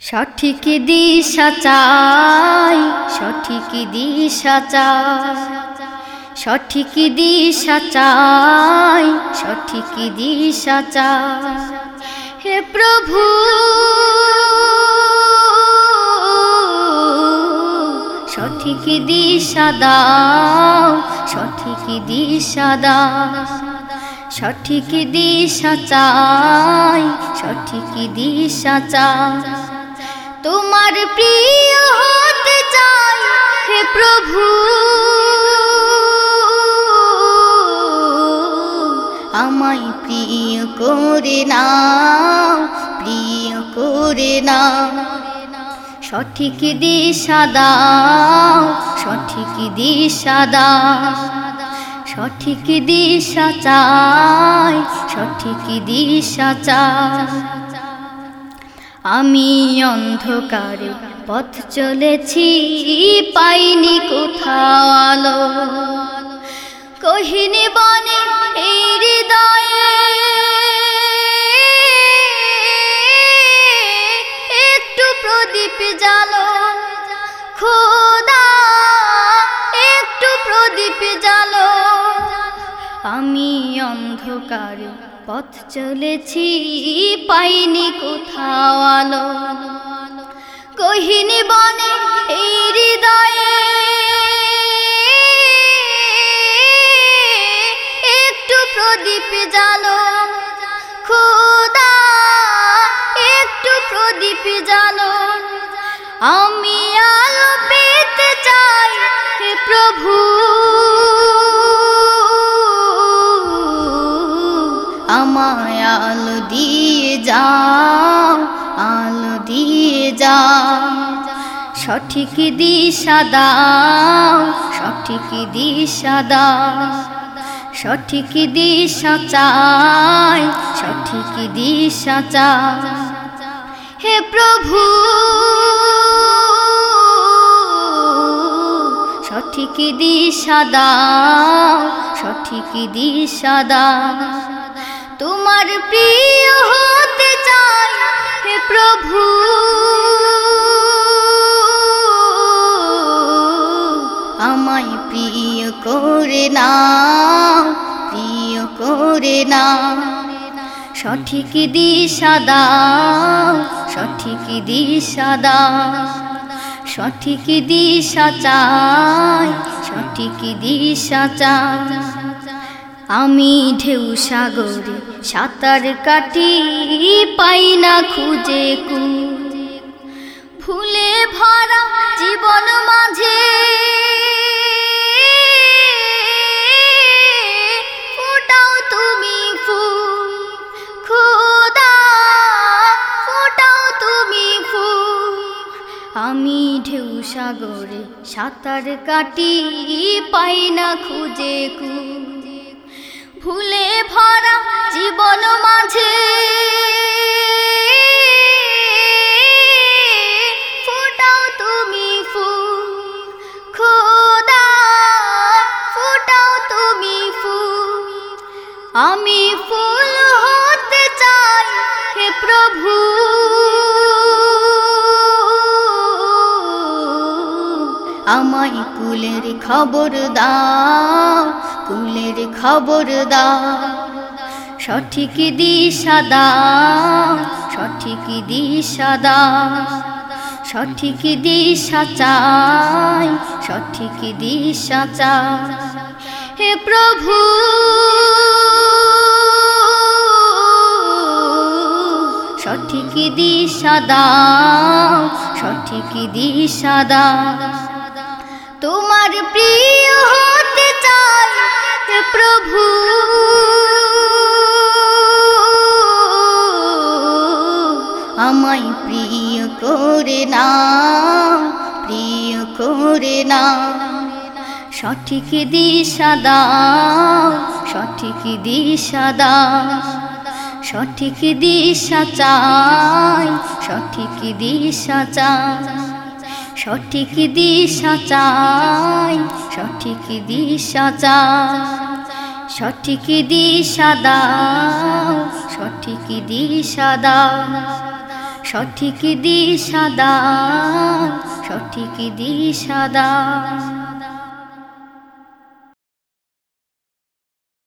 সঠিক দিশা চাই, সঠিক দিশা চাই। সঠিক দিশা চাই, সঠিক দিশা চাই। হে প্রভু, সঠিক দিশা দাও, সঠিক দিশা দাও। সঠিক দিশা চাই, সঠিক দিশা চাই। তোমার প্রিয় হতে চাই হে প্রভু। আমায় প্রিয় করে নাও, প্রিয় করে নাও। সঠিক দিশা দাও, সঠিক দিশা দাও। সঠিক দিশা চাই, সঠিক দিশা চাই। আমি অন্ধকারে পথ চলেছি, পাইনি কোথাও আলো। কহিনি বনে এই হৃদয়ে একটু প্রদীপ জালো খোদা, একটু প্রদীপ জালো আমি অন্ধকারে পথ চলেছি, পাইনি কোথাও আলো। কহিনি বনে এই হৃদয়ে একটু প্রদীপ জালো খোদা, একটু প্রদীপ জালো আমি আলো পেতে চাই প্রভু। দিয়ে যাও, আলো দিয়ে যাও। সঠিক দিশা দাও, সঠিক দিশা দাও। সঠিক দিশা চাই, সঠিক দিশা চাই। হে প্রভু, সঠিক দিশা দাও, সঠিক দিশা দাও। তোমার প্রিয় হতে চাই হে প্রভু। আমায় প্রিয় করে নাও প্রিয় করে নাও সঠিক দিশা দাও, সঠিক দিশা দাও। সঠিক দিশা চাই, সঠিক দিশা চাই। আমি ঢেউ সাগরে সাঁতার কাটি পাই না খুঁজে কু। ফুলে ভরা জীবন মাঝে আমি ঢেউ সাগরে সাঁতার কাটি পাই না খুঁজে কু। ভুলে ভরা জীবন মাঝে। কুলের খবর দাও, কুলের খবর দাও। সঠিক দিশা দাও, সঠিক দিশা দাও। সঠিক দিশা চাই, সঠিক দিশা চাই। হে প্রভু, সঠিক দিশা দাও, সঠিক দিশা দাও। তোমার প্রিয় হতে চাই প্রভু। আমায় প্রিয় করে নাও প্রিয় করে নাও সঠিক দিশা দাও, সঠিক দিশা দাও। সঠিক দিশা চাই, সঠিক দিশা চাই। সঠিক দিশা চাই, সঠিক দিশা চাই, সঠিক দিশা দাও, সঠিক দিশা দাও, সঠিক দিশা দাও, সঠিক দিশা দাও।